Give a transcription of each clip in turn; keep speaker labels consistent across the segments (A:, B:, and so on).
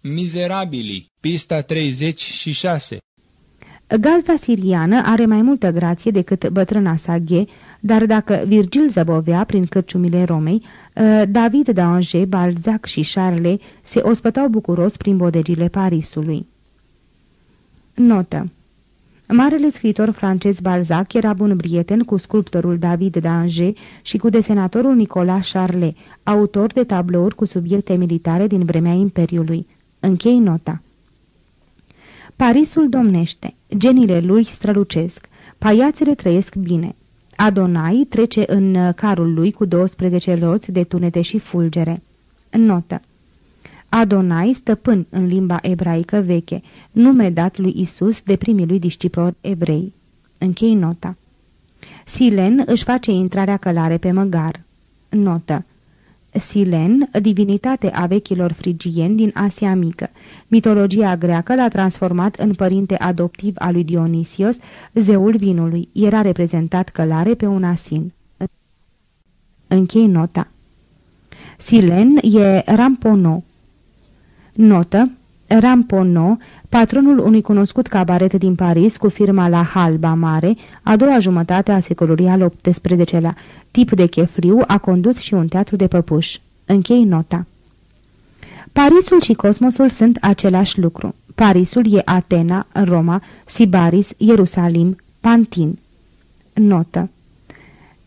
A: Mizerabili, pista 36
B: Gazda siriană are mai multă grație decât bătrâna sa ghe, dar dacă Virgil zăbovea prin cârciumile Romei, ă, David d'Angers, Balzac și Charles se ospătau bucuros prin bodegile Parisului. Notă Marele scriitor francez Balzac era bun prieten cu sculptorul David d'Angers și cu desenatorul Nicolas Charlet, autor de tablouri cu subiecte militare din vremea Imperiului. Închei nota. Parisul domnește, genile lui strălucesc, paiațele trăiesc bine. Adonai trece în carul lui cu 12 loți de tunete și fulgere. Notă Adonai, stăpân în limba ebraică veche, nume dat lui Isus de primii lui discipori evrei. Închei nota. Silen își face intrarea călare pe măgar. Notă. Silen, divinitate a vechilor frigieni din Asia Mică. Mitologia greacă l-a transformat în părinte adoptiv al lui Dionisios, zeul vinului. Era reprezentat călare pe un asin. Închei nota. Silen e Rampono, Notă Rampono, patronul unui cunoscut cabaret din Paris cu firma La Halba Mare, a doua jumătate a secolului al XVIII-lea, tip de chefliu, a condus și un teatru de păpuși. Închei nota. Parisul și cosmosul sunt același lucru. Parisul e Atena, Roma, Sibaris, Ierusalim, Pantin. Notă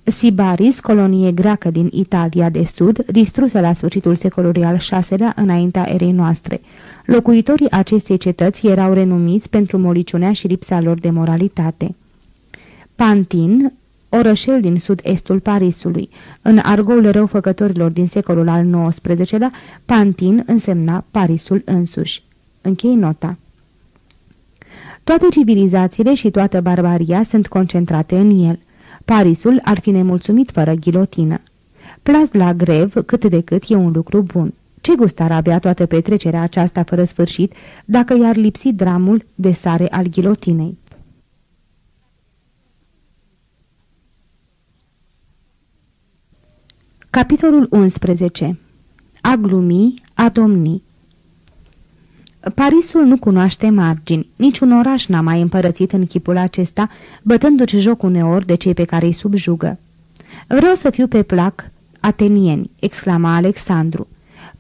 B: Sibaris, colonie greacă din Italia de Sud, distrusă la sfârșitul secolului al VI-lea înaintea erei noastre. Locuitorii acestei cetăți erau renumiți pentru moliciunea și lipsa lor de moralitate. Pantin, orășel din sud-estul Parisului. În argoul răufăcătorilor din secolul al XIX-lea, Pantin însemna Parisul însuși. Închei nota. Toate civilizațiile și toată barbaria sunt concentrate în el – Parisul ar fi nemulțumit fără ghilotină. Plas la grev, cât de cât, e un lucru bun. Ce gust ar avea toată petrecerea aceasta fără sfârșit dacă i-ar lipsi dramul de sare al ghilotinei? Capitolul 11 A glumi, a domni Parisul nu cunoaște margini, niciun oraș n-a mai împărățit în chipul acesta, bătându-și joc uneori de cei pe care îi subjugă. Vreau să fiu pe plac atenieni, exclama Alexandru.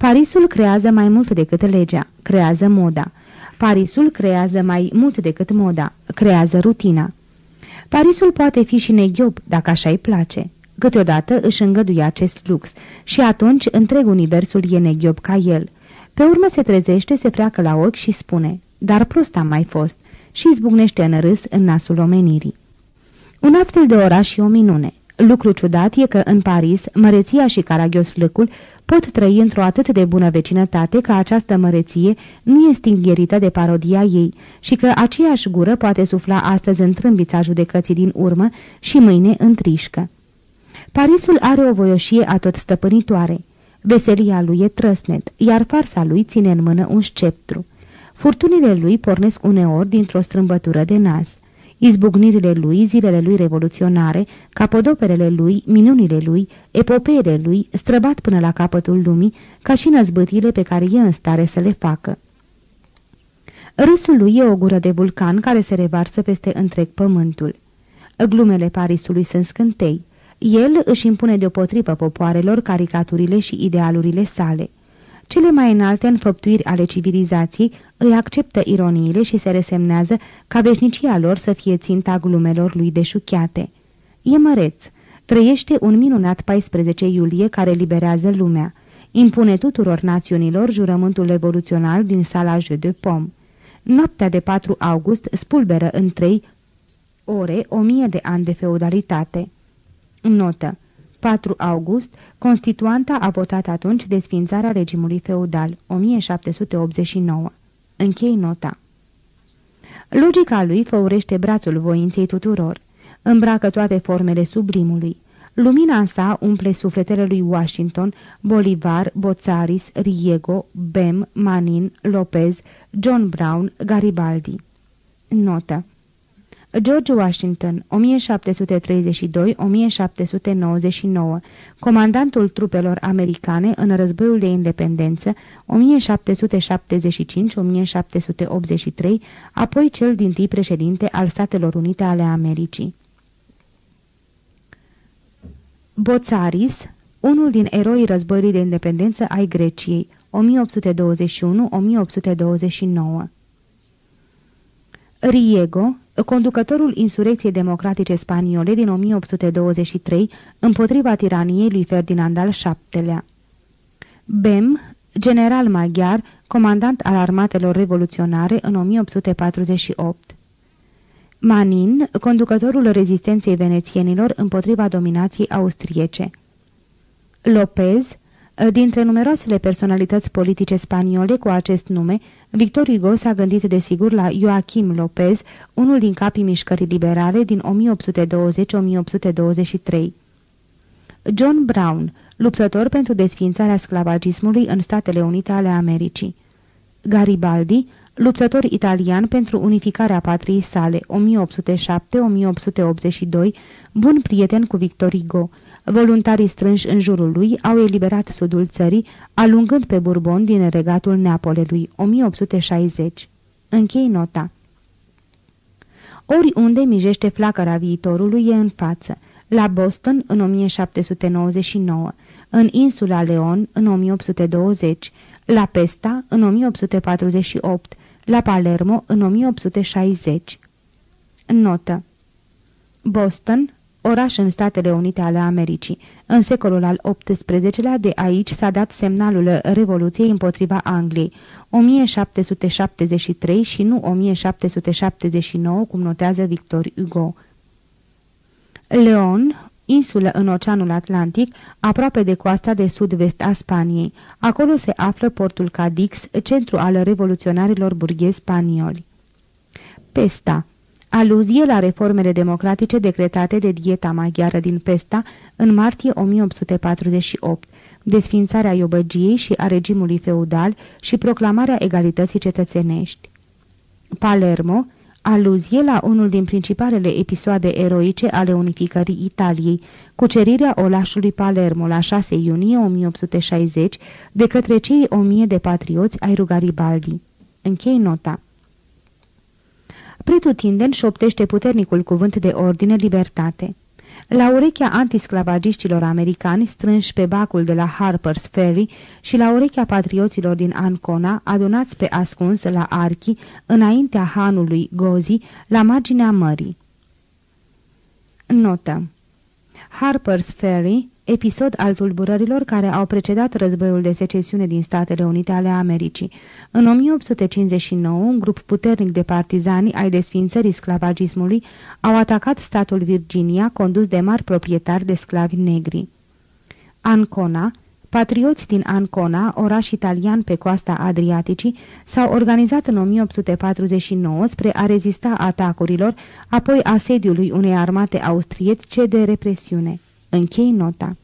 B: Parisul creează mai mult decât legea, creează moda. Parisul creează mai mult decât moda, creează rutina. Parisul poate fi și neghiob, dacă așa îi place. Câteodată își îngăduie acest lux și atunci întreg universul e neghiob ca el – pe urmă se trezește, se freacă la ochi și spune, dar prost am mai fost, și izbucnește în râs în nasul omenirii. Un astfel de oraș e o minune. Lucru ciudat e că în Paris, măreția și caragioslăcul pot trăi într-o atât de bună vecinătate că această măreție nu e stingherită de parodia ei și că aceeași gură poate sufla astăzi în trâmbița judecății din urmă și mâine în trișcă. Parisul are o voioșie atot stăpânitoare. Veselia lui e trăsnet, iar farsa lui ține în mână un sceptru. Furtunile lui pornesc uneori dintr-o strâmbătură de nas. Izbucnirile lui, zilele lui revoluționare, capodoperele lui, minunile lui, epopeele lui, străbat până la capătul lumii, ca și năzbâtile pe care e în stare să le facă. Râsul lui e o gură de vulcan care se revarsă peste întreg pământul. Glumele Parisului sunt scântei. El își impune deopotrivă popoarelor caricaturile și idealurile sale. Cele mai înalte înfăptuiri ale civilizației îi acceptă ironiile și se resemnează ca veșnicia lor să fie ținta glumelor lui deșuchiate. E măreț. Trăiește un minunat 14 iulie care liberează lumea. Impune tuturor națiunilor jurământul evoluțional din sala Jeu de Pom. Noaptea de 4 august spulberă în trei ore o mie de ani de feudalitate. Notă 4 august, Constituanta a votat atunci desfințarea regimului feudal, 1789. Închei nota. Logica lui făurește brațul voinței tuturor. Îmbracă toate formele sublimului. Lumina sa umple sufletele lui Washington, Bolivar, Boțaris, Riego, Bem, Manin, Lopez, John Brown, Garibaldi. Notă George Washington, 1732-1799, comandantul trupelor americane în războiul de independență, 1775-1783, apoi cel din tâi președinte al Statelor Unite ale Americii. Boțaris, unul din eroii războiului de independență ai Greciei, 1821-1829. Riego, conducătorul insurecției democratice spaniole din 1823 împotriva tiraniei lui Ferdinand al VII-lea. Bem, general maghiar, comandant al armatelor revoluționare în 1848. Manin, conducătorul rezistenței venețienilor împotriva dominației austriece. Lopez, Dintre numeroasele personalități politice spaniole cu acest nume, Victor Hugo s-a gândit desigur la Joachim Lopez, unul din capii mișcării liberale din 1820-1823. John Brown, luptător pentru desființarea sclavagismului în Statele Unite ale Americii. Garibaldi, luptător italian pentru unificarea patriei sale, 1807-1882, bun prieten cu Victor Hugo, Voluntarii strânși în jurul lui au eliberat sudul țării, alungând pe Bourbon din regatul Neapolelui, 1860. Închei nota. Oriunde mijește flacăra viitorului e în față. La Boston în 1799, în insula Leon în 1820, la Pesta în 1848, la Palermo în 1860. Notă Boston, oraș în Statele Unite ale Americii. În secolul al XVIII-lea de aici s-a dat semnalul Revoluției împotriva Angliei, 1773 și nu 1779, cum notează Victor Hugo. Leon, insulă în Oceanul Atlantic, aproape de coasta de sud-vest a Spaniei. Acolo se află portul Cadix, centru al revoluționarilor burghezi spanioli. Pesta aluzie la reformele democratice decretate de dieta maghiară din Pesta în martie 1848, desfințarea iobăgiei și a regimului feudal și proclamarea egalității cetățenești. Palermo, aluzie la unul din principalele episoade eroice ale unificării Italiei, cucerirea olașului Palermo la 6 iunie 1860 de către cei o mie de patrioți ai Rugaribaldi. Închei nota. Pretutindeni șoptește puternicul cuvânt de ordine libertate. La urechea antisclavagiștilor americani strânși pe bacul de la Harper's Ferry și la urechea patrioților din Ancona, adunați pe ascuns la Archi, înaintea hanului Gozi, la marginea mării. Notă Harper's Ferry episod al tulburărilor care au precedat războiul de secesiune din Statele Unite ale Americii. În 1859, un grup puternic de partizani ai desfințării sclavagismului au atacat statul Virginia, condus de mari proprietari de sclavi negri. Ancona, Patrioți din Ancona, oraș italian pe coasta Adriaticii, s-au organizat în 1849 spre a rezista atacurilor, apoi asediului unei armate austriece de represiune. Închei nota.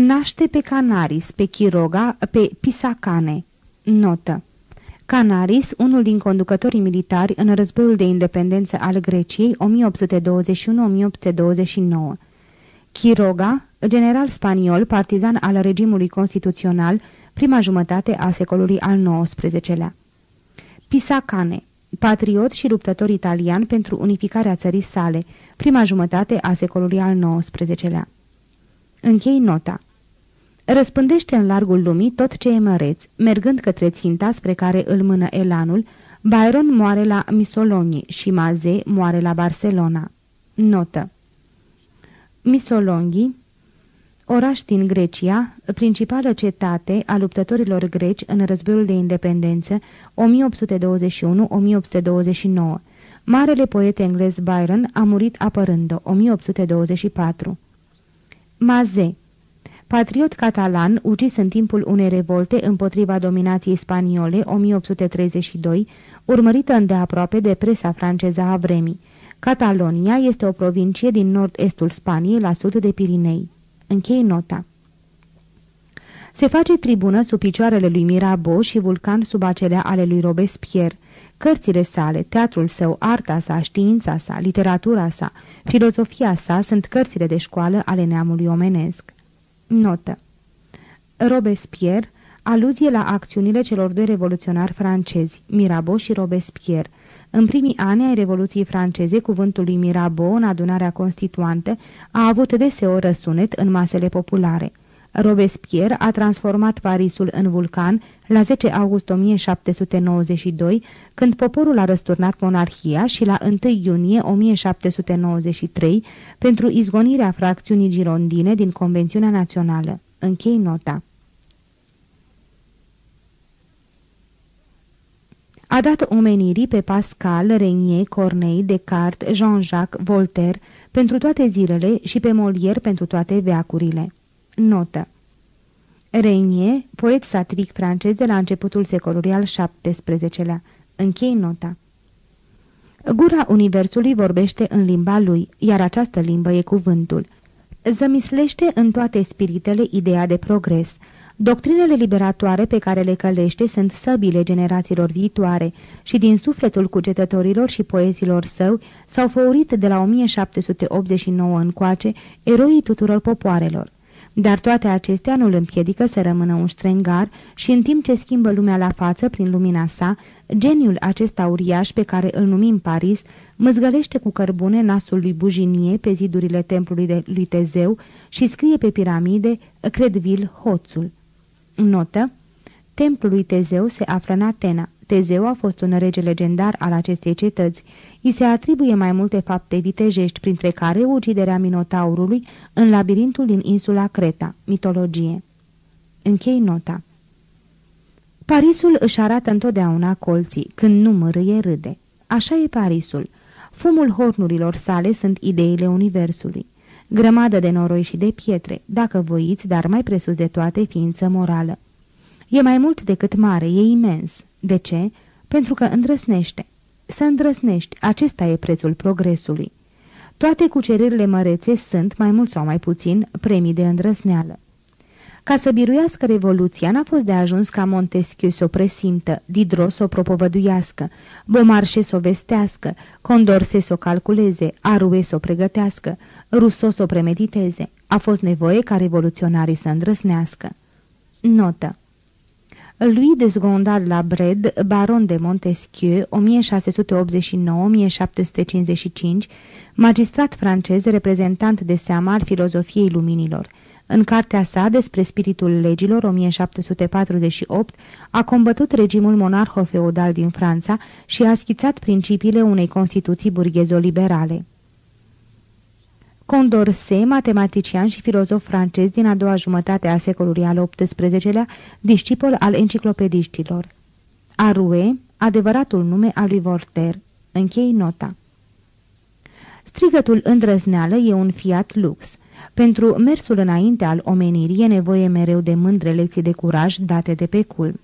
B: Naște pe Canaris, pe Chiroga, pe Pisacane. Notă. Canaris, unul din conducătorii militari în războiul de independență al Greciei 1821-1829. Chiroga, general spaniol, partizan al regimului constituțional, prima jumătate a secolului al XIX-lea. Pisacane, patriot și luptător italian pentru unificarea țării sale, prima jumătate a secolului al XIX-lea. Închei nota. Răspândește în largul lumii tot ce e măreț, mergând către ținta spre care îl mână elanul, Byron moare la Misolonghi și Maze moare la Barcelona. Notă Misolonghi, oraș din Grecia, principală cetate a luptătorilor greci în războiul de independență 1821-1829. Marele poet englez Byron a murit apărând-o 1824. Maze Patriot catalan, ucis în timpul unei revolte împotriva dominației spaniole 1832, urmărită îndeaproape de presa franceză a vremii. Catalonia este o provincie din nord-estul Spaniei, la sud de Pirinei. Închei nota. Se face tribună sub picioarele lui Mirabeau și vulcan sub acelea ale lui Robespierre. Cărțile sale, teatrul său, arta sa, știința sa, literatura sa, filozofia sa sunt cărțile de școală ale neamului omenesc. Notă Robespierre, aluzie la acțiunile celor doi revoluționari francezi, Mirabeau și Robespierre. În primii ani ai Revoluției franceze, cuvântul lui Mirabeau în adunarea constituantă a avut deseori răsunet în masele populare. Robespierre a transformat Parisul în vulcan la 10 august 1792, când poporul a răsturnat monarhia și la 1 iunie 1793 pentru izgonirea fracțiunii girondine din Convențiunea Națională. Închei nota. A dat omenirii pe Pascal, Renier, Corneille, Descartes, Jean-Jacques, Voltaire pentru toate zilele și pe Molière pentru toate veacurile. Notă Renier, poet satiric francez de la începutul secolului al XVII-lea. Închei nota. Gura Universului vorbește în limba lui, iar această limbă e cuvântul. Zămislește în toate spiritele ideea de progres. Doctrinele liberatoare pe care le călește sunt săbile generațiilor viitoare și din sufletul cugetătorilor și poezilor său s-au făurit de la 1789 încoace eroii tuturor popoarelor. Dar toate acestea nu îl împiedică să rămână un strengar și în timp ce schimbă lumea la față prin lumina sa, geniul acesta uriaș pe care îl numim Paris măzgălește cu cărbune nasul lui Bujinie pe zidurile templului de lui Tezeu și scrie pe piramide Credville Hoțul. Notă Templul lui Tezeu se află în Atena. Tezeu a fost un rege legendar al acestei cetăți. I se atribuie mai multe fapte vitejești, printre care uciderea Minotaurului în labirintul din insula Creta, mitologie. Închei nota. Parisul își arată întotdeauna colții, când nu mărâie râde. Așa e Parisul. Fumul hornurilor sale sunt ideile universului. Grămadă de noroi și de pietre, dacă voiți, dar mai presus de toate ființă morală. E mai mult decât mare, e imens. De ce? Pentru că îndrăsnește. Să îndrăsnești, acesta e prețul progresului. Toate cuceririle mărețe sunt, mai mult sau mai puțin, premii de îndrăsneală. Ca să biruiască revoluția, n-a fost de ajuns ca Montesquieu să o presimtă, Diderot să o propovăduiască, Beaumarchais să o vestească, Condorcet să o calculeze, Arue să o pregătească, Rousseau să o premediteze. A fost nevoie ca revoluționarii să îndrăsnească. Notă lui de Zgondal la Bred, baron de Montesquieu, 1689-1755, magistrat francez, reprezentant de seama al filozofiei luminilor. În cartea sa despre spiritul legilor, 1748, a combătut regimul monarho-feudal din Franța și a schițat principiile unei constituții burghezo-liberale. Condorcet, matematician și filozof francez din a doua jumătate a secolului al XVIII-lea, discipol al enciclopediștilor. Arue, adevăratul nume al lui Voltaire. Închei nota. Strigătul îndrăzneală e un fiat lux. Pentru mersul înainte al omenirii e nevoie mereu de mândre lecții de curaj date de pe culmi.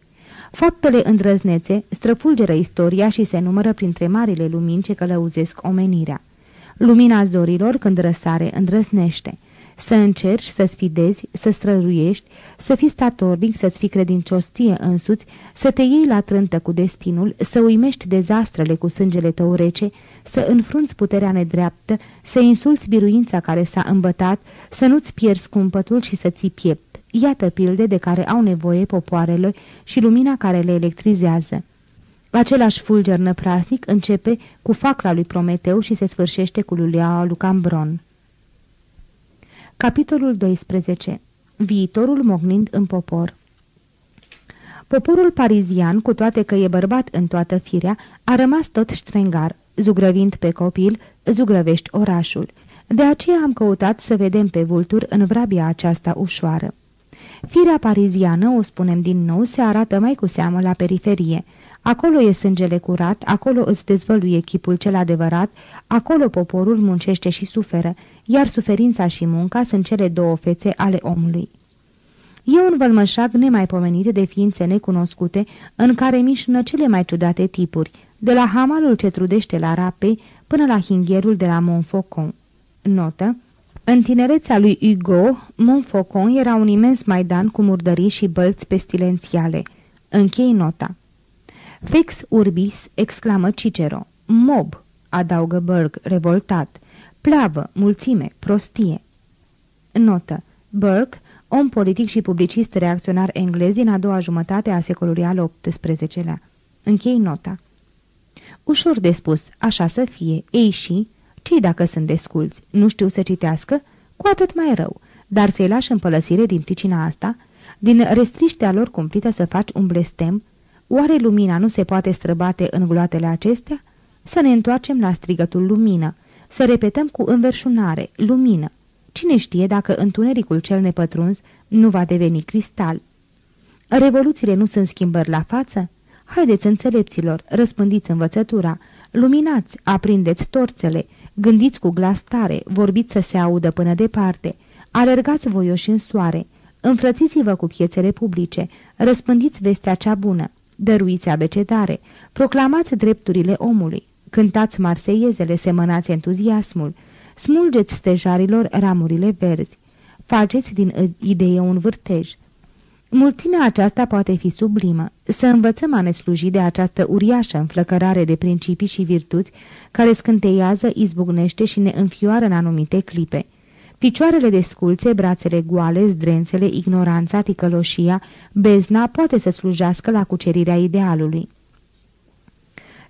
B: Faptele îndrăznețe străfulgeră istoria și se numără printre marile lumini ce călăuzesc omenirea. Lumina zorilor, când răsare, îndrăsnește. Să încerci, să sfidezi, să străruiești, să fii statornic, să-ți fii credincios ție însuți, să te iei la trântă cu destinul, să uimești dezastrele cu sângele tău rece, să înfrunți puterea nedreaptă, să insulți biruința care s-a îmbătat, să nu-ți pierzi cumpătul și să ții piept. Iată pilde de care au nevoie popoarele și lumina care le electrizează. Același fulger năprasnic începe cu facla lui Prometeu și se sfârșește cu luleaua lui Cambron. Capitolul 12. Viitorul mognind în popor Poporul parizian, cu toate că e bărbat în toată firea, a rămas tot ștrengar, zugrăvind pe copil, zugrăvești orașul. De aceea am căutat să vedem pe vulturi în vrabia aceasta ușoară. Firea pariziană, o spunem din nou, se arată mai cu seamă la periferie – Acolo e sângele curat, acolo îți dezvăluie chipul cel adevărat, acolo poporul muncește și suferă, iar suferința și munca sunt cele două fețe ale omului. E un vălmășag nemaipomenit de ființe necunoscute, în care mișnă cele mai ciudate tipuri, de la hamalul ce trudește la rape până la hingherul de la Montfaucon. Notă În tinerețea lui Hugo, Montfaucon era un imens maidan cu murdării și bălți pestilențiale. Închei nota. Fex urbis, exclamă Cicero. Mob, adaugă Berg, revoltat. Plavă, mulțime, prostie. Notă. Burke, om politic și publicist reacționar englez din a doua jumătate a secolului al XVIII-lea. Închei nota. Ușor de spus, așa să fie, ei și, cei dacă sunt desculți, nu știu să citească, cu atât mai rău, dar să-i lași în pălăsire din pricina asta, din restriștea lor cumplită să faci un blestem, oare lumina nu se poate străbate în gloatele acestea? Să ne întoarcem la strigătul lumină, să repetăm cu înverșunare, lumină. Cine știe dacă întunericul cel nepătruns nu va deveni cristal? Revoluțiile nu sunt schimbări la față? Haideți, înțelepților, răspândiți învățătura, luminați, aprindeți torțele, gândiți cu glas tare, vorbiți să se audă până departe, alergați voioși în soare, înfrățiți-vă cu piețele publice, răspândiți vestea cea bună, dăruiți abecedare, proclamați drepturile omului, cântați marseiezele, semănați entuziasmul, smulgeți stejarilor ramurile verzi, faceți din idee un vârtej, Mulțimea aceasta poate fi sublimă. Să învățăm a ne sluji de această uriașă înflăcărare de principii și virtuți care scânteiază, izbucnește și ne înfioară în anumite clipe. Picioarele de sculțe, brațele goale, zdrențele, ignoranța, ticăloșia, bezna poate să slujească la cucerirea idealului.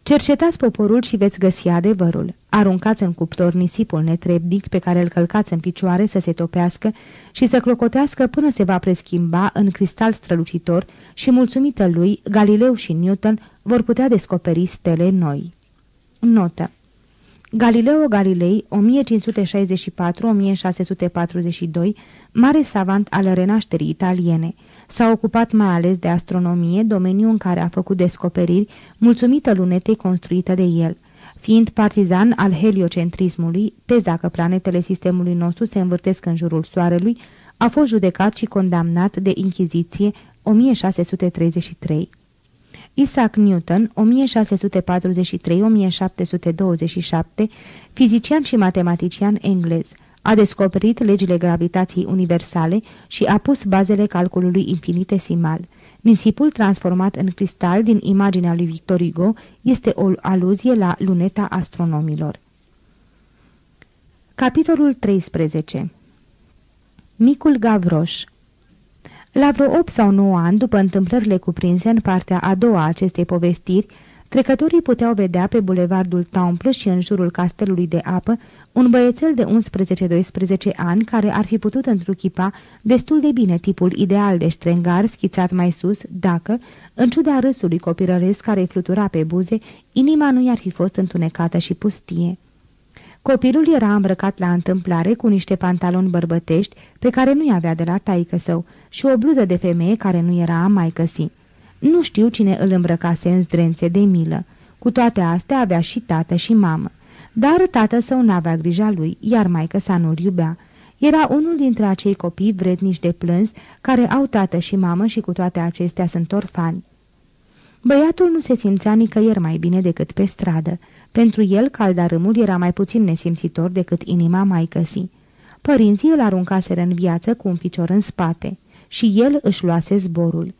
B: Cercetați poporul și veți găsi adevărul. Aruncați în cuptor nisipul netrebnic pe care îl călcați în picioare să se topească și să clocotească până se va preschimba în cristal strălucitor și, mulțumită lui, Galileu și Newton vor putea descoperi stele noi. Notă Galileo Galilei, 1564-1642, mare savant al renașterii italiene, S-a ocupat mai ales de astronomie, domeniu în care a făcut descoperiri, mulțumită lunetei construită de el. Fiind partizan al heliocentrismului, teza că planetele sistemului nostru se învârtesc în jurul Soarelui, a fost judecat și condamnat de Inchiziție 1633. Isaac Newton, 1643-1727, fizician și matematician englez, a descoperit legile gravitației universale și a pus bazele calculului infinitesimal. Nisipul transformat în cristal din imaginea lui Victor Hugo este o aluzie la luneta astronomilor. Capitolul 13 Micul Gavroș La vreo 8 sau 9 ani, după întâmplările cuprinse în partea a doua a acestei povestiri, Trecătorii puteau vedea pe bulevardul Temple și în jurul castelului de apă un băiețel de 11-12 ani care ar fi putut întruchipa destul de bine tipul ideal de ștrengar schițat mai sus, dacă, în ciuda râsului copilăresc care flutura pe buze, inima nu i-ar fi fost întunecată și pustie. Copilul era îmbrăcat la întâmplare cu niște pantaloni bărbătești pe care nu-i avea de la taică său și o bluză de femeie care nu era a mai căsi. Nu știu cine îl îmbrăcase în zdrențe de milă. Cu toate astea avea și tată și mamă. Dar tată său n-avea grija lui, iar maică sa nu-l iubea. Era unul dintre acei copii vrednici de plâns, care au tată și mamă și cu toate acestea sunt orfani. Băiatul nu se simțea nicăieri mai bine decât pe stradă. Pentru el, caldarâmul era mai puțin nesimțitor decât inima maicăsii. Părinții îl aruncaseră în viață cu un picior în spate și el își luase zborul.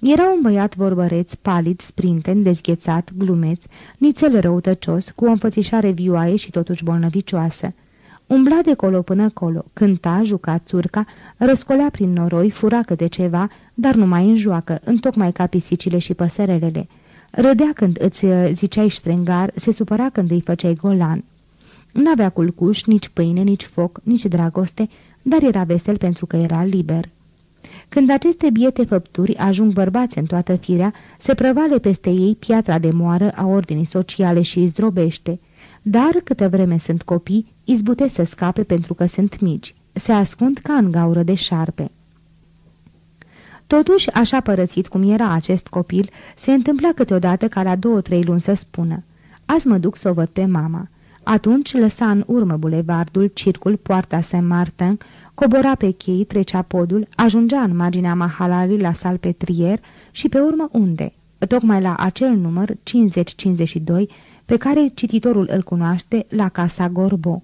B: Era un băiat vorbăreț, palid, sprinten, dezghețat, glumeț, nițel răutăcios, cu o înfățișare vioaie și totuși bolnăvicioasă. Umbla de colo până colo, cânta, juca țurca, răscolea prin noroi, fura câte ceva, dar numai în joacă, întocmai ca pisicile și păsărelele. Râdea când îți uh, ziceai ștrengar, se supăra când îi făceai golan. N-avea culcuș, nici pâine, nici foc, nici dragoste, dar era vesel pentru că era liber. Când aceste biete făpturi ajung bărbați în toată firea, se prăvale peste ei piatra de moară a ordinii sociale și îi zdrobește. Dar, câtă vreme sunt copii, izbute să scape pentru că sunt mici. Se ascund ca în gaură de șarpe. Totuși, așa părăsit cum era acest copil, se întâmpla câteodată ca la două-trei luni să spună Azi mă duc să o văd pe mama." Atunci lăsa în urmă bulevardul, circul, poarta Saint-Martin, Cobora pe chei, trecea podul, ajungea în marginea mahalalului la salpetrier și pe urmă unde? Tocmai la acel număr 50-52 pe care cititorul îl cunoaște la Casa Gorbo.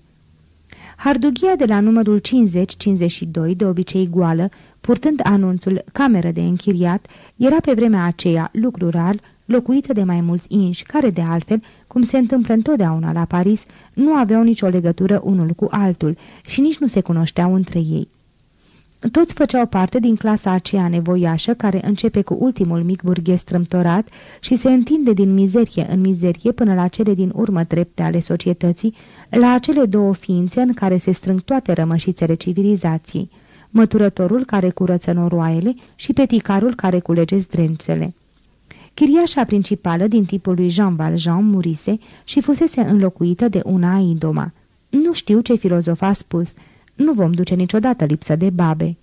B: Hardughia de la numărul 50-52, de obicei goală, purtând anunțul cameră de închiriat, era pe vremea aceea, lucru rar, locuită de mai mulți inși, care de altfel, cum se întâmplă întotdeauna la Paris, nu aveau nicio legătură unul cu altul și nici nu se cunoșteau între ei. Toți făceau parte din clasa aceea nevoiașă care începe cu ultimul mic burghez strâmtorat și se întinde din mizerie în mizerie până la cele din urmă trepte ale societății, la acele două ființe în care se strâng toate rămășițele civilizației, măturătorul care curăță noroaiele și peticarul care culege zdrențele. Chiriașa principală din tipul lui Jean Valjean murise și fusese înlocuită de una idoma. Nu știu ce filozof a spus, nu vom duce niciodată lipsă de babe.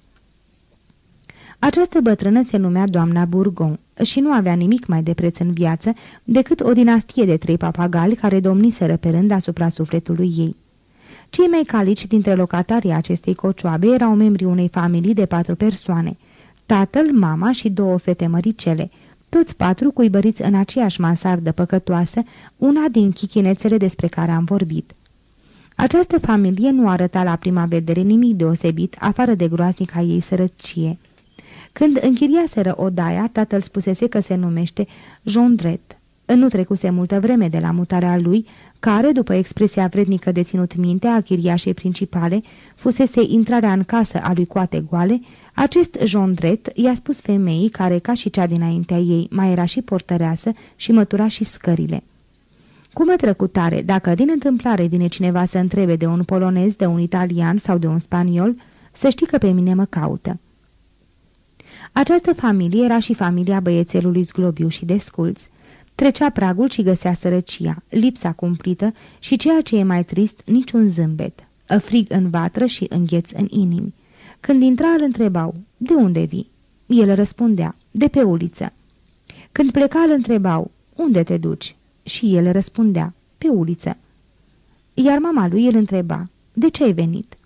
B: Această bătrână se numea doamna Burgon și nu avea nimic mai de preț în viață decât o dinastie de trei papagali care domniseră pe rând asupra sufletului ei. Cei mai calici dintre locatarii acestei cocioabe erau membrii unei familii de patru persoane, tatăl, mama și două fete măricele, toți patru cuibăriți în aceeași mansardă păcătoasă, una din chichinețele despre care am vorbit. Această familie nu arăta la prima vedere nimic deosebit, afară de groaznica ei sărăcie. Când închiriaseră odaia, tatăl spusese că se numește Jondret. Nu trecuse multă vreme de la mutarea lui, care, după expresia vrednică de ținut minte a chiriașei principale, fusese intrarea în casă a lui Coate Goale, acest Jondret i-a spus femeii, care, ca și cea dinaintea ei, mai era și portăreasă și mătura și scările. Cu mătrăcutare, dacă din întâmplare vine cineva să întrebe de un polonez, de un italian sau de un spaniol, să știi că pe mine mă caută. Această familie era și familia băiețelului zglobiu și desculț. Trecea pragul și găsea sărăcia, lipsa cumplită și ceea ce e mai trist, niciun zâmbet. Frig în vatră și îngheț în inimi. Când intra îl întrebau, de unde vii? El răspundea, de pe uliță. Când pleca îl întrebau, unde te duci? Și el răspundea, pe uliță. Iar mama lui îl întreba, de ce ai venit?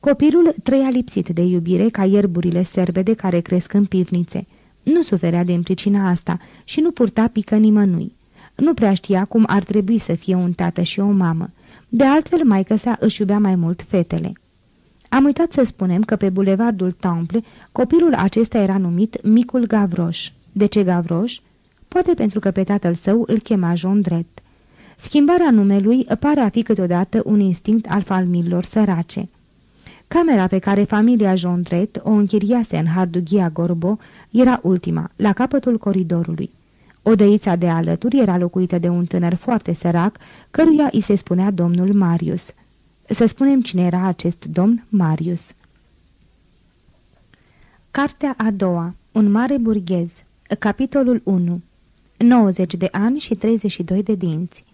B: Copilul trăia lipsit de iubire ca ierburile serbede care cresc în pivnițe. Nu suferea din pricina asta și nu purta pică nimănui. Nu prea știa cum ar trebui să fie un tată și o mamă. De altfel, maică sa își iubea mai mult fetele. Am uitat să spunem că pe bulevardul Temple, copilul acesta era numit Micul Gavroș. De ce Gavroș? Poate pentru că pe tatăl său îl chema Jondret. Schimbarea numelui pare a fi câteodată un instinct al familiilor sărace. Camera pe care familia Jondret o închiriase în Hardughia Gorbo era ultima, la capătul coridorului. Odăița de alături era locuită de un tânăr foarte sărac, căruia îi se spunea domnul Marius. Să spunem cine era acest domn Marius. Cartea a doua. Un mare burghez. Capitolul 1 90 de ani și 32 de dinți.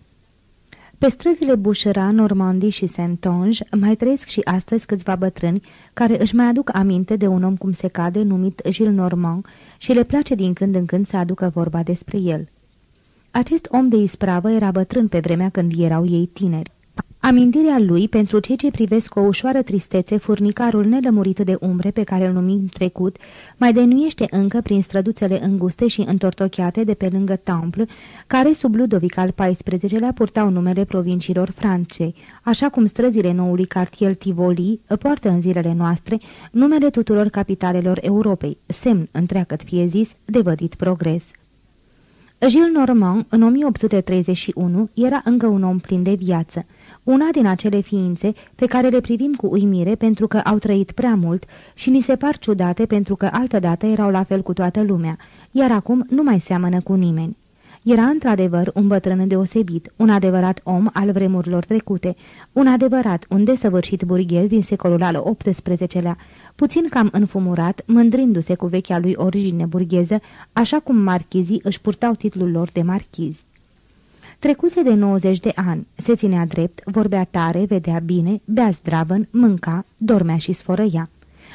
B: Pe străzile Bușăra, Normandie și Saint-Onge mai trăiesc și astăzi câțiva bătrâni care își mai aduc aminte de un om cum se cade, numit Gilles Normand, și le place din când în când să aducă vorba despre el. Acest om de ispravă era bătrân pe vremea când erau ei tineri. Amintirea lui, pentru cei ce privesc cu o ușoară tristețe furnicarul nelămurit de umbre pe care îl numim trecut, mai denuiește încă prin străduțele înguste și întortocheate de pe lângă Temple, care sub Ludovic al XIV-lea purtau numele provinciilor francei, așa cum străzile noului cartier Tivoli poartă în zilele noastre numele tuturor capitalelor Europei, semn, întreagăt fie zis, de vădit progres. Gilles Normand, în 1831, era încă un om plin de viață, una din acele ființe pe care le privim cu uimire pentru că au trăit prea mult și ni se par ciudate pentru că altădată erau la fel cu toată lumea, iar acum nu mai seamănă cu nimeni. Era într-adevăr un bătrân deosebit, un adevărat om al vremurilor trecute, un adevărat, un desăvârșit burghez din secolul al XVIII-lea, puțin cam înfumurat, mândrindu-se cu vechea lui origine burgheză, așa cum marchizii își purtau titlul lor de marchizi. Trecuse de 90 de ani, se ținea drept, vorbea tare, vedea bine, bea zdravăn, mânca, dormea și sfărăia.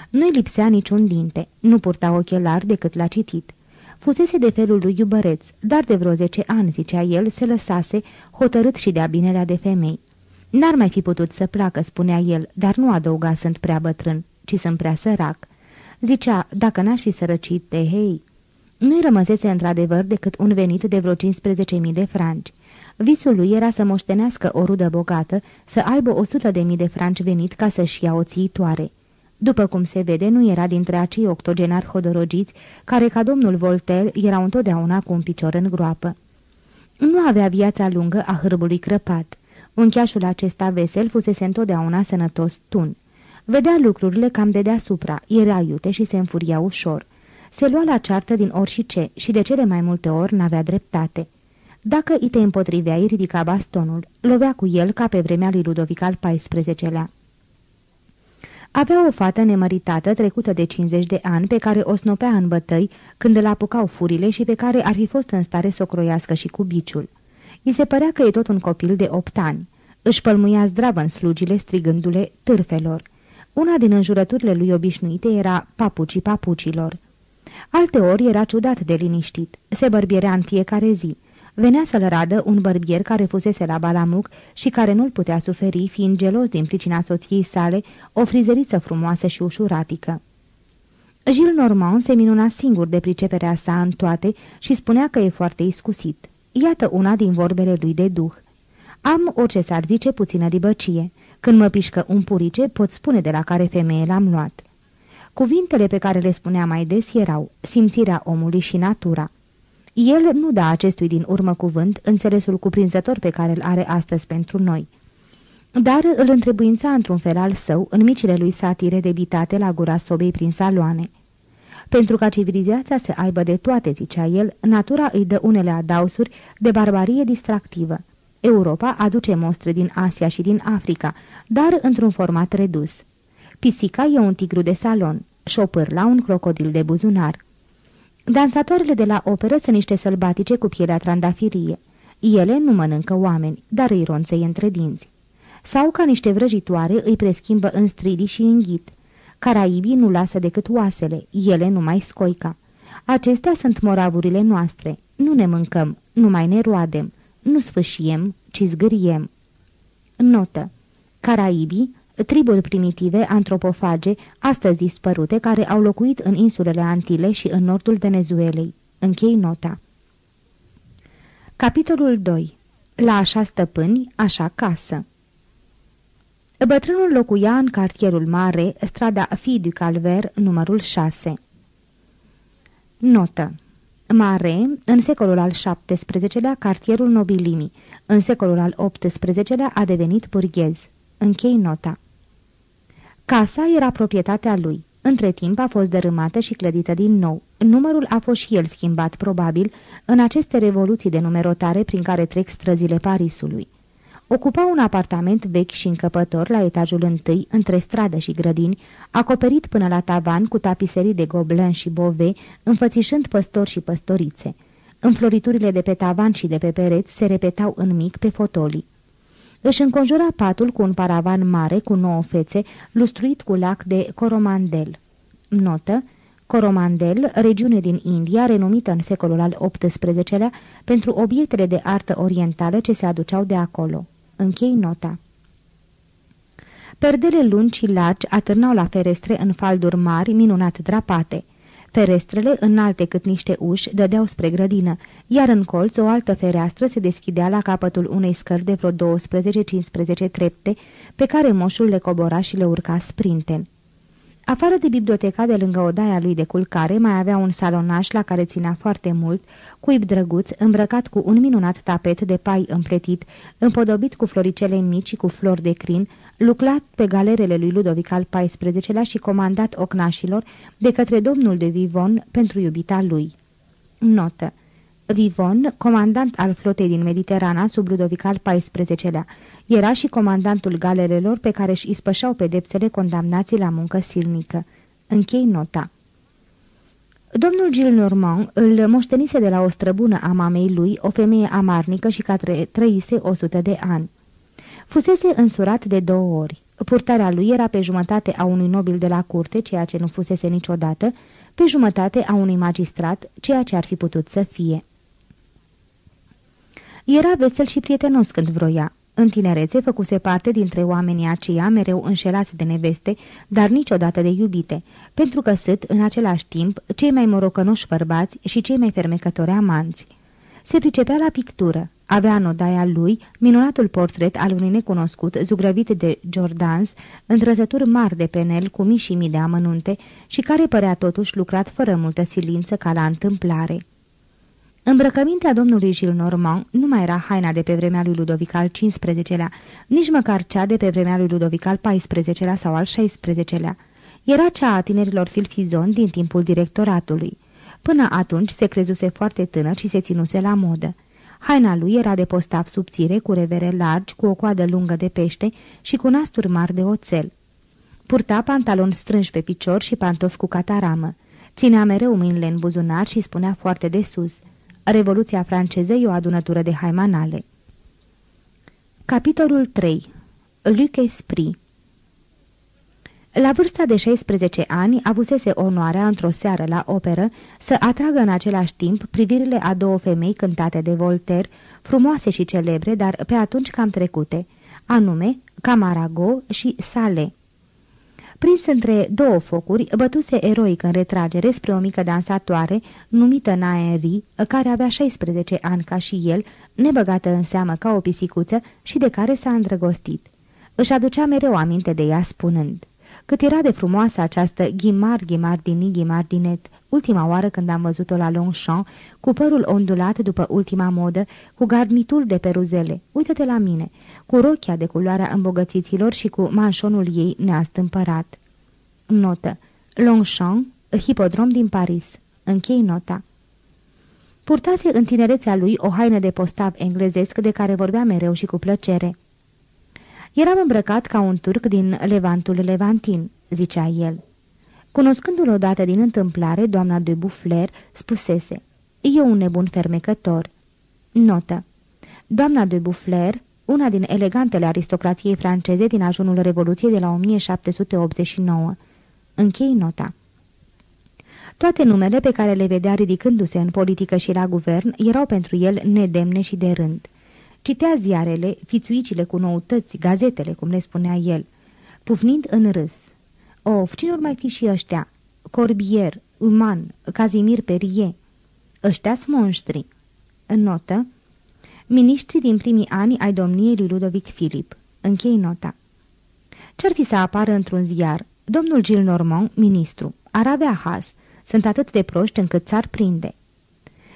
B: Nu-i lipsea niciun dinte, nu purta ochelari decât la citit. Fusese de felul lui iubăreț, dar de vreo zece ani, zicea el, se lăsase, hotărât și de-a binelea de femei. N-ar mai fi putut să placă, spunea el, dar nu adăuga sunt prea bătrân, ci sunt prea sărac. Zicea, dacă n-aș fi sărăcit de hei. Nu-i rămăsese într-adevăr decât un venit de vreo 15.000 de franci. Visul lui era să moștenească o rudă bogată, să aibă o sută de mii de franci venit ca să-și ia o țiitoare. După cum se vede, nu era dintre acei octogenari hodorogiți care, ca domnul Voltaire, erau întotdeauna cu un picior în groapă. Nu avea viața lungă a hârbului crăpat. Uncheașul acesta vesel fusese întotdeauna sănătos tun. Vedea lucrurile cam de deasupra, era iute și se înfuria ușor. Se lua la ceartă din ori și ce și de cele mai multe ori n-avea dreptate. Dacă îi te împotrivea, îi ridica bastonul, lovea cu el ca pe vremea lui Ludovic al XIV-lea. Avea o fată nemăritată, trecută de 50 de ani, pe care o snopea în bătăi când îl apucau furile și pe care ar fi fost în stare să o croiască și cu biciul. I se părea că e tot un copil de opt ani. Își pălmuia zdravă în slugile, strigându-le târfelor. Una din înjurăturile lui obișnuite era papucii papucilor. Alteori era ciudat de liniștit. Se bărbierea în fiecare zi. Venea să-l radă un bărbier care fusese la Balamuc și care nu-l putea suferi, fiind gelos din pricina soției sale, o frizeriță frumoasă și ușuratică. Gilles Normand se minuna singur de priceperea sa în toate și spunea că e foarte iscusit. Iată una din vorbele lui de duh. Am, orice s-ar zice, puțină dibăcie. Când mă pișcă un purice, pot spune de la care femeie l-am luat. Cuvintele pe care le spunea mai des erau simțirea omului și natura. El nu da acestui din urmă cuvânt înțelesul cuprinzător pe care îl are astăzi pentru noi. Dar îl întrebuința într-un fel al său în micile lui satire debitate la gura sobei prin saloane. Pentru ca civilizația să aibă de toate, zicea el, natura îi dă unele adausuri de barbarie distractivă. Europa aduce mostre din Asia și din Africa, dar într-un format redus. Pisica e un tigru de salon, șopârla un crocodil de buzunar. Dansatoarele de la operă sunt niște sălbatice cu pielea trandafirie. Ele nu mănâncă oameni, dar îi ronței între dinți. Sau ca niște vrăjitoare îi preschimbă în stridi și în ghit. Caraibii nu lasă decât oasele, ele numai scoica. Acestea sunt moravurile noastre. Nu ne mâncăm, nu mai ne roadem, nu sfâșiem, ci zgâriem. Notă. Caraibii triburi primitive antropofage, astăzi dispărute, care au locuit în insulele Antile și în nordul Venezuelei. Închei nota. Capitolul 2. La așa stăpâni, așa casă. Bătrânul locuia în cartierul mare, strada Fi du Calver, numărul 6. Notă. Mare, în secolul al XVII-lea, cartierul nobilimii, în secolul al XVIII-lea a devenit burghez. Închei nota. Casa era proprietatea lui. Între timp a fost dărâmată și clădită din nou. Numărul a fost și el schimbat, probabil, în aceste revoluții de numerotare prin care trec străzile Parisului. Ocupa un apartament vechi și încăpător la etajul întâi, între stradă și grădini, acoperit până la tavan cu tapiserii de goblen și bove, înfățișând păstori și păstorițe. Înfloriturile de pe tavan și de pe pereți se repetau în mic pe fotolii. Își înconjura patul cu un paravan mare cu nouă fețe, lustruit cu lac de coromandel. Notă Coromandel, regiune din India, renumită în secolul al XVIII-lea pentru obiectele de artă orientală ce se aduceau de acolo. Închei nota. Perdele lungi și largi atârnau la ferestre în falduri mari, minunat drapate. Ferestrele, înalte cât niște uși, dădeau spre grădină, iar în colț o altă fereastră se deschidea la capătul unei scări de vreo 12-15 trepte, pe care moșul le cobora și le urca sprinten. Afară de biblioteca de lângă odaia lui de culcare, mai avea un salonaș la care ținea foarte mult, cuib drăguț, îmbrăcat cu un minunat tapet de pai împletit, împodobit cu floricele mici și cu flori de crin, lucrat pe galerele lui Ludovic al XIV-lea și comandat ocnașilor de către domnul de Vivon pentru iubita lui. Notă Vivon, comandant al flotei din Mediterana sub Ludovic al XIV-lea, era și comandantul galerelor pe care își ispășeau pedepsele condamnații la muncă silnică. Închei nota. Domnul Gilles Normand îl moștenise de la o străbună a mamei lui, o femeie amarnică și care trăise o sută de ani. Fusese însurat de două ori. Purtarea lui era pe jumătate a unui nobil de la curte, ceea ce nu fusese niciodată, pe jumătate a unui magistrat, ceea ce ar fi putut să fie. Era vesel și prietenos când vroia. În tinerețe făcuse parte dintre oamenii aceia mereu înșelați de neveste, dar niciodată de iubite, pentru că sunt, în același timp, cei mai morocănoși bărbați și cei mai fermecători amanți. Se pricepea la pictură, Avea în odaia lui minunatul portret al unui necunoscut, zugrăvit de Jordans, întrăzături mari de penel cu mii și mii de amănunte și care părea totuși lucrat fără multă silință ca la întâmplare. Îmbrăcămintea domnului Gilles Normand nu mai era haina de pe vremea lui Ludovic al XV-lea, nici măcar cea de pe vremea lui Ludovic al XIV-lea sau al XVI-lea. Era cea a tinerilor filfizoni din timpul directoratului. Până atunci se crezuse foarte tânăr și se ținuse la modă. Haina lui era de postav subțire, cu revere largi, cu o coadă lungă de pește și cu nasturi mari de oțel. Purta pantaloni strânși pe picior și pantofi cu cataramă. Ținea mereu mâinile în buzunar și spunea foarte de sus. Revoluția franceză e o adunătură de haimanale. Capitolul 3. Luc Esprit la vârsta de 16 ani, avusese onoarea, într-o seară la operă, să atragă în același timp privirile a două femei cântate de Voltaire, frumoase și celebre, dar pe atunci cam trecute, anume Camarago și Sale. Prins între două focuri, bătuse eroic în retragere spre o mică dansatoare numită Naeri, care avea 16 ani ca și el, nebăgată în seamă ca o pisicuță și de care s-a îndrăgostit. Își aducea mereu aminte de ea spunând cât era de frumoasă această Ghimard Ghimardini Ghimardinet, ultima oară când am văzut-o la Longchamp, cu părul ondulat după ultima modă, cu garnitul de peruzele. Uită-te la mine, cu rochia de culoarea îmbogățiților și cu manșonul ei neastâmpărat. Notă. Longchamp, hipodrom din Paris. Închei nota. Purtase în tinerețea lui o haină de postav englezesc de care vorbea mereu și cu plăcere. Eram îmbrăcat ca un turc din Levantul Levantin, zicea el. Cunoscându-l odată din întâmplare, doamna de Buffler spusese, E un nebun fermecător. Notă. Doamna de Buffler, una din elegantele aristocrației franceze din ajunul Revoluției de la 1789. Închei nota. Toate numele pe care le vedea ridicându-se în politică și la guvern erau pentru el nedemne și de rând. Citea ziarele, fițuicile cu noutăți, gazetele, cum le spunea el, pufnind în râs. Of, cine mai fi și ăștia? Corbier, Uman, Cazimir Perie. Ăștia-s monștri. În notă, miniștri din primii ani ai domniei lui Ludovic Filip. Închei nota. Ce-ar fi să apară într-un ziar? Domnul Gil Normand, ministru, ar avea has. Sunt atât de proști încât ți-ar prinde.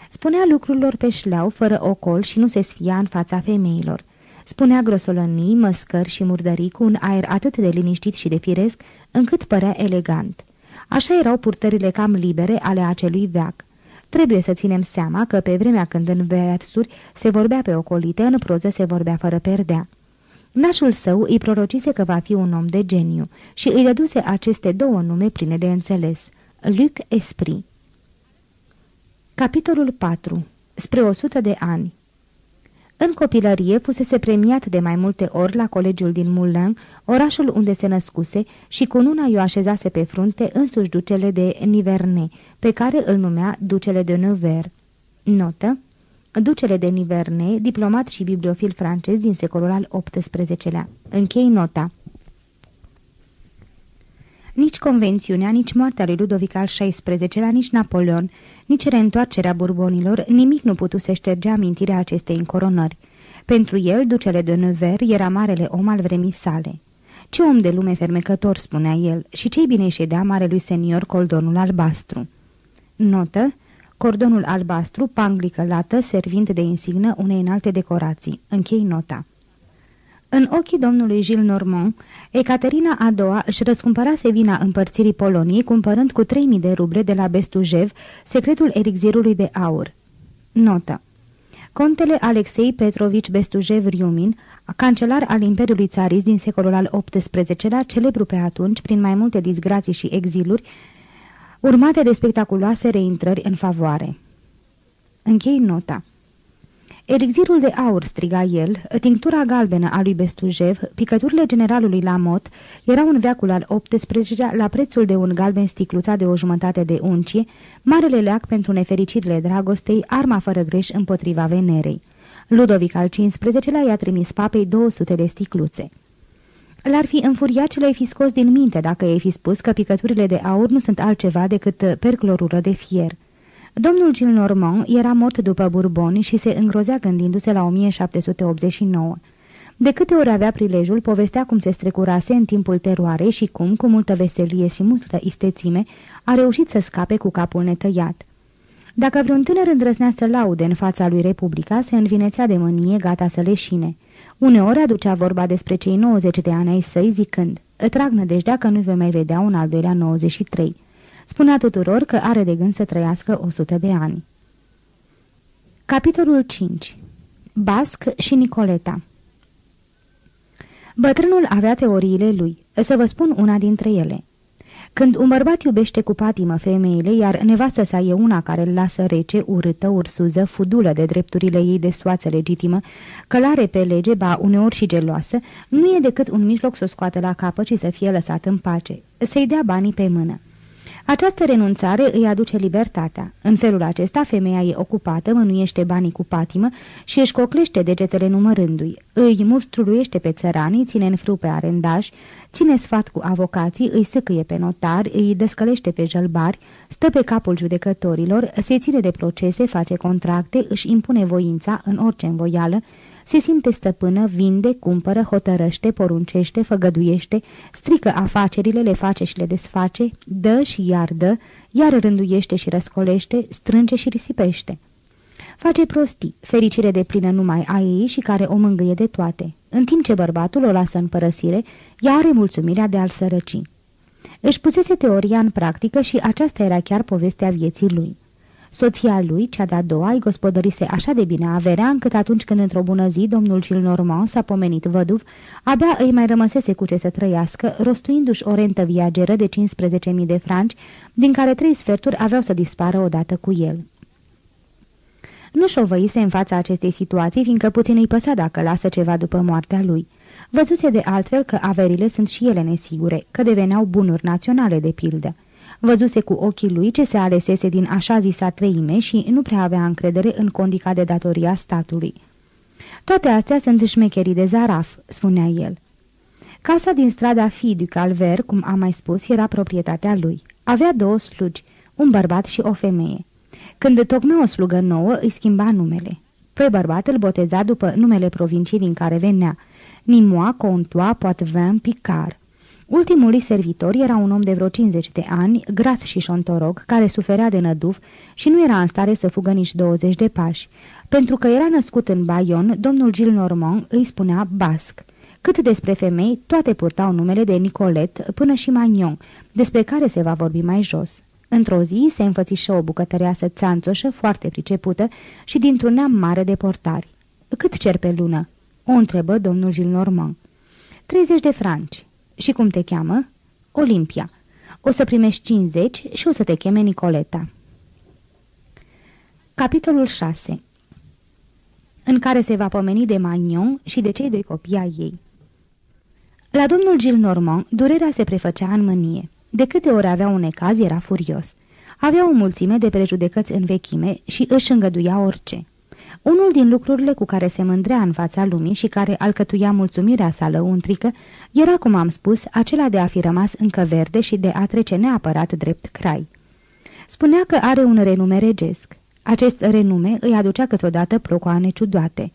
B: Spunea lucrurilor pe șleau, fără ocol și nu se sfia în fața femeilor. Spunea grosolănii, măscări și murdării cu un aer atât de liniștit și de firesc, încât părea elegant. Așa erau purtările cam libere ale acelui veac. Trebuie să ținem seama că pe vremea când în versuri se vorbea pe ocolite, în proză se vorbea fără perdea. Nașul său îi prorocise că va fi un om de geniu și îi dăduse aceste două nume pline de înțeles, Luc Esprit. Capitolul 4. Spre 100 de ani În copilărie fusese premiat de mai multe ori la colegiul din Moulin, orașul unde se născuse, și cu una i-o așezase pe frunte însuși ducele de Nivernais, pe care îl numea ducele de Nevers. Notă Ducele de Nivernais, diplomat și bibliofil francez din secolul al XVIII-lea. Închei nota. Nici convențiunea, nici moartea lui Ludovic al XVI-lea, nici Napoleon, nici reîntoarcerea burbonilor, nimic nu putu să șterge amintirea acestei încoronări. Pentru el, ducele de Nevers era marele om al vremii sale. Ce om de lume fermecător, spunea el, și ce bine ședea marelui senior coldonul albastru. Notă Cordonul albastru, panglică lată, servind de insignă unei înalte decorații. Închei nota. În ochii domnului Gilles Normand, Ecaterina a doua își răscumpărase vina împărțirii Poloniei, cumpărând cu 3000 de rubre de la Bestujev secretul elixirului de aur. Notă Contele Alexei Petrovici Bestujev-Riumin, cancelar al Imperiului Țarist din secolul al XVIII-lea, celebru pe atunci prin mai multe disgrații și exiluri, urmate de spectaculoase reintrări în favoare. Închei nota. Elixirul de aur, striga el, tinctura galbenă a lui Bestujev, picăturile generalului Lamot, erau în veacul al XVIII-lea la prețul de un galben sticluța de o jumătate de uncie, marele leac pentru nefericirile dragostei, arma fără greș împotriva Venerei. Ludovic al XV-lea i-a trimis papei 200 de sticluțe. L-ar fi înfuriat ce le-ai fi scos din minte dacă i-ai fi spus că picăturile de aur nu sunt altceva decât perclorură de fier. Domnul Gillenormand era mort după Burboni și se îngrozea gândindu-se la 1789. De câte ori avea prilejul, povestea cum se strecurase în timpul teroarei și cum, cu multă veselie și multă istețime, a reușit să scape cu capul netăiat. Dacă vreun tânăr îndrăznea să laude în fața lui Republica, se învinețea de mânie gata să leșine. Uneori aducea vorba despre cei 90 de ani ai săi, zicând, trag nădejdea că nu vei mai vedea un al doilea 93. Spunea tuturor că are de gând să trăiască 100 de ani. Capitolul 5 Basc și Nicoleta Bătrânul avea teoriile lui. Să vă spun una dintre ele. Când un bărbat iubește cu patimă femeile, iar nevastă sa e una care îl lasă rece, urâtă, ursuză, fudulă de drepturile ei de soață legitimă, călare pe lege, ba uneori și geloasă, nu e decât un mijloc să o scoată la capăt și să fie lăsat în pace, să-i dea banii pe mână. Această renunțare îi aduce libertatea. În felul acesta, femeia e ocupată, mânuiește banii cu patimă și își coclește degetele numărându-i. Îi mustruiește pe țăranii, ține în frâu pe arendași, ține sfat cu avocații, îi săcâie pe notari, îi descălește pe jălbari, stă pe capul judecătorilor, se ține de procese, face contracte, își impune voința în orice învoială, se simte stăpână, vinde, cumpără, hotărăște, poruncește, făgăduiește, strică afacerile, le face și le desface, dă și iar dă, iar rânduiește și răscolește, strânge și risipește. Face prostii, fericire de plină numai a ei și care o mângâie de toate, în timp ce bărbatul o lasă în părăsire, ea are mulțumirea de a-l sărăci. Își pusese teoria în practică și aceasta era chiar povestea vieții lui. Soția lui, cea de-a doua, îi gospodărise așa de bine averea, încât atunci când într-o bună zi domnul cel Normand s-a pomenit văduv, abia îi mai rămăsese cu ce să trăiască, rostuindu-și o rentă viageră de 15.000 de franci, din care trei sferturi aveau să dispară odată cu el. Nu șovăise în fața acestei situații, fiindcă puțin îi păsa dacă lasă ceva după moartea lui. Văzuse de altfel că averile sunt și ele nesigure, că deveneau bunuri naționale de pildă. Văzuse cu ochii lui ce se alesese din așa zisa treime și nu prea avea încredere în condica de datoria statului. Toate astea sunt șmecherii de zaraf, spunea el. Casa din strada Fidu Calver, cum am mai spus, era proprietatea lui. Avea două slugi, un bărbat și o femeie. Când tocmea o slugă nouă, îi schimba numele. Pe bărbat îl boteza după numele provinciei din care venea, Nimoa, Contoa, Poitvin, Picard. Ultimul lui servitor era un om de vreo 50 de ani, gras și șontorog, care suferea de năduf și nu era în stare să fugă nici 20 de pași. Pentru că era născut în Bayon, domnul Gil Normand îi spunea Basc. Cât despre femei, toate purtau numele de Nicolet până și Magnon, despre care se va vorbi mai jos. Într-o zi se înfățișă o bucătăreasă țanțoșă, foarte pricepută și dintr-un neam mare de portari. Cât cer pe lună?" o întrebă domnul Gil Normand. 30 de franci. Și cum te cheamă?" Olimpia. O să primești 50 și o să te cheme Nicoleta." Capitolul 6 În care se va pomeni de Magnon și de cei doi copii ai ei. La domnul Gil Normand, durerea se prefăcea în mânie. De câte ori avea un ecaz, era furios. Avea o mulțime de prejudecăți în vechime și își îngăduia orice. Unul din lucrurile cu care se mândrea în fața lumii și care alcătuia mulțumirea sa lăuntrică era, cum am spus, acela de a fi rămas încă verde și de a trece neapărat drept crai. Spunea că are un renume regesc. Acest renume îi aducea câteodată plocoane ciudoate.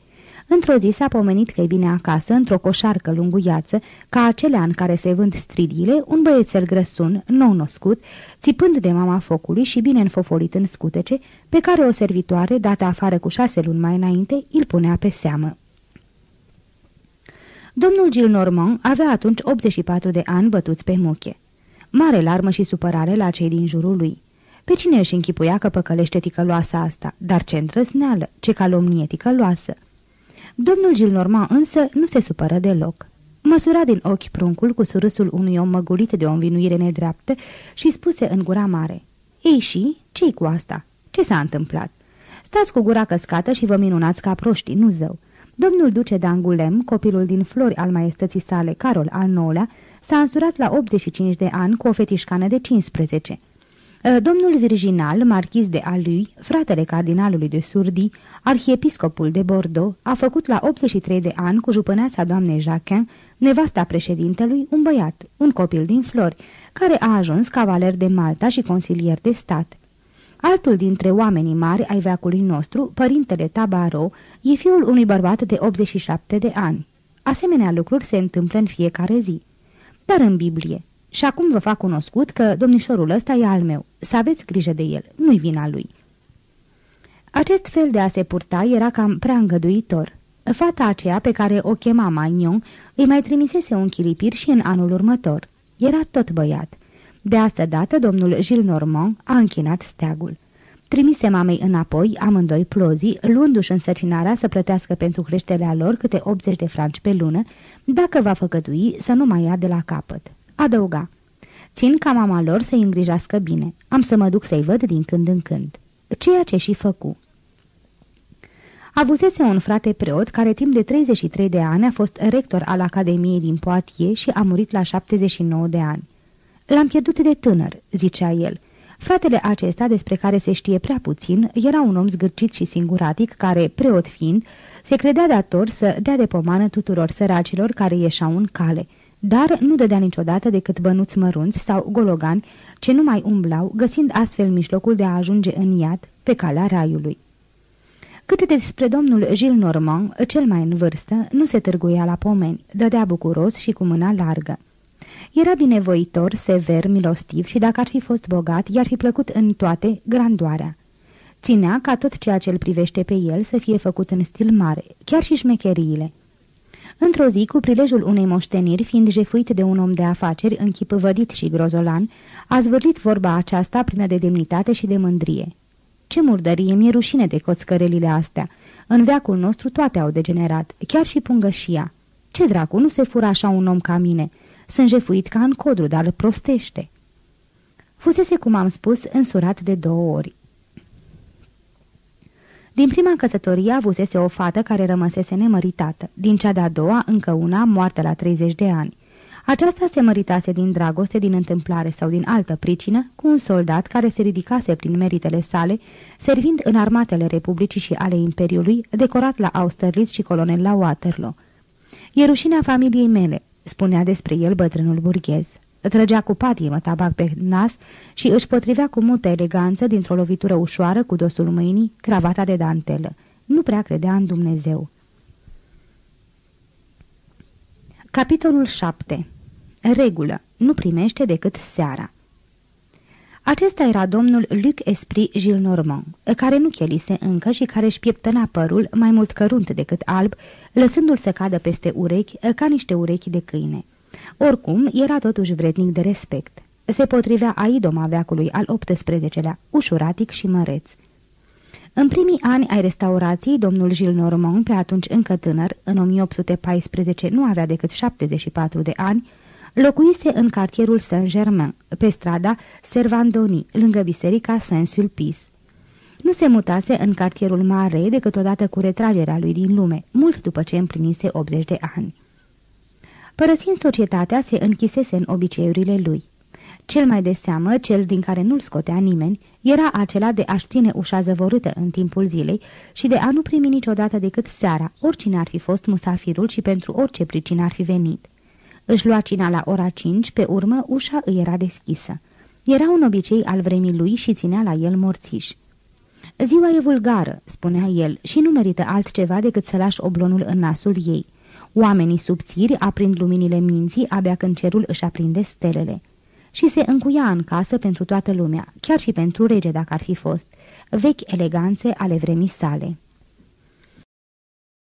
B: Într-o zi s-a pomenit că e bine acasă, într-o coșarcă lunguiață, ca acelea în care se vând stridile, un băiețel grăsun, nou născut, țipând de mama focului și bine înfofolit în scutece, pe care o servitoare, dată afară cu șase luni mai înainte, îl punea pe seamă. Domnul Gil Normand avea atunci 84 de ani bătuți pe muche. Mare larmă și supărare la cei din jurul lui. Pe cine își închipuia că păcălește ticăloasa asta, dar ce întrăsneală, ce calomnie ticăloasă. Domnul Gilnormand însă nu se supără deloc. Măsura din ochi pruncul cu surâsul unui om măgulit de o învinuire nedreaptă și spuse în gura mare. Ei și? ce cu asta? Ce s-a întâmplat? Stați cu gura căscată și vă minunați ca proștii, nu zău. Domnul duce de Angulem, copilul din flori al maestății sale, Carol al IX-lea, s-a însurat la 85 de ani cu o fetișcană de 15. Uh, domnul Virginal, marchis de Alui, fratele cardinalului de Surdi, arhiepiscopul de Bordeaux, a făcut la 83 de ani cu jupâneața doamnei Jacquin, nevasta președintelui, un băiat, un copil din flori, care a ajuns cavaler de Malta și consilier de stat. Altul dintre oamenii mari ai veacului nostru, părintele Tabaro, e fiul unui bărbat de 87 de ani. Asemenea lucruri se întâmplă în fiecare zi. Dar în Biblie. Și acum vă fac cunoscut că domnișorul ăsta e al meu. Să aveți grijă de el, nu-i vina lui. Acest fel de a se purta era cam prea îngăduitor. Fata aceea pe care o chema Magnon îi mai trimisese un chilipir și în anul următor. Era tot băiat. De asta dată, domnul Gilles Normand a închinat steagul. Trimise mamei înapoi amândoi plozii, luându-și însărcinarea să plătească pentru creșterea lor câte 80 de franci pe lună, dacă va făcătui să nu mai ia de la capăt. Adăuga. Țin ca mama lor să-i îngrijească bine. Am să mă duc să-i văd din când în când. Ceea ce și făcu. Avusese un frate preot care timp de 33 de ani a fost rector al Academiei din Poitiers și a murit la 79 de ani. L-am pierdut de tânăr, zicea el. Fratele acesta, despre care se știe prea puțin, era un om zgârcit și singuratic, care, preot fiind, se credea dator să dea de pomană tuturor săracilor care ieșau în cale, dar nu dădea niciodată decât bănuți mărunți sau gologani ce nu mai umblau, găsind astfel mijlocul de a ajunge în iad pe calea raiului. Cât despre domnul Gilles Normand, cel mai în vârstă, nu se târguia la pomeni, dădea bucuros și cu mâna largă. Era binevoitor, sever, milostiv și dacă ar fi fost bogat, i-ar fi plăcut în toate grandoarea. Ținea ca tot ceea ce îl privește pe el să fie făcut în stil mare, chiar și șmecheriile. Într-o zi, cu prilejul unei moșteniri, fiind jefuit de un om de afaceri în chip vădit și grozolan, a zvârlit vorba aceasta plină de demnitate și de mândrie. Ce murdărie, mi-e rușine de coțcărelile astea. În veacul nostru toate au degenerat, chiar și pungășia. Ce dracu, nu se fură așa un om ca mine. Sunt jefuit ca în codru, dar prostește. Fusese, cum am spus, însurat de două ori. Din prima căsătorie avusese o fată care rămăsese nemăritată, din cea de-a doua încă una moartă la 30 de ani. Aceasta se măritase din dragoste, din întâmplare sau din altă pricină, cu un soldat care se ridicase prin meritele sale, servind în armatele Republicii și ale Imperiului, decorat la Austerlitz și colonel la Waterloo. E rușinea familiei mele, spunea despre el bătrânul burghez. Trăgea cu patimă tabac pe nas și își potrivea cu multă eleganță, dintr-o lovitură ușoară, cu dosul mâinii, cravata de dantelă. Nu prea credea în Dumnezeu. Capitolul 7 Regulă. Nu primește decât seara. Acesta era domnul Luc Esprit Gillenormand, care nu chelise încă și care își pieptăna părul mai mult cărunt decât alb, lăsându-l să cadă peste urechi ca niște urechi de câine. Oricum, era totuși vrednic de respect. Se potrivea aidoma veacului al XVIII-lea, ușuratic și măreț. În primii ani ai restaurației, domnul Gilles Normand, pe atunci încă tânăr, în 1814 nu avea decât 74 de ani, locuise în cartierul Saint-Germain, pe strada Servandoni, lângă biserica Saint-Sulpice. Nu se mutase în cartierul Mare decât odată cu retragerea lui din lume, mult după ce împlinise 80 de ani. Părăsind societatea, se închisese în obiceiurile lui. Cel mai de seamă, cel din care nu-l scotea nimeni, era acela de a-și ține ușa zăvorâtă în timpul zilei și de a nu primi niciodată decât seara, oricine ar fi fost musafirul și pentru orice pricină ar fi venit. Își lua cina la ora 5, pe urmă ușa îi era deschisă. Era un obicei al vremii lui și ținea la el morțiș. Ziua e vulgară," spunea el, și nu merită altceva decât să lași oblonul în nasul ei. Oamenii subțiri aprind luminile minții abia când cerul își aprinde stelele. Și se încuia în casă pentru toată lumea, chiar și pentru rege dacă ar fi fost, vechi eleganțe ale vremii sale.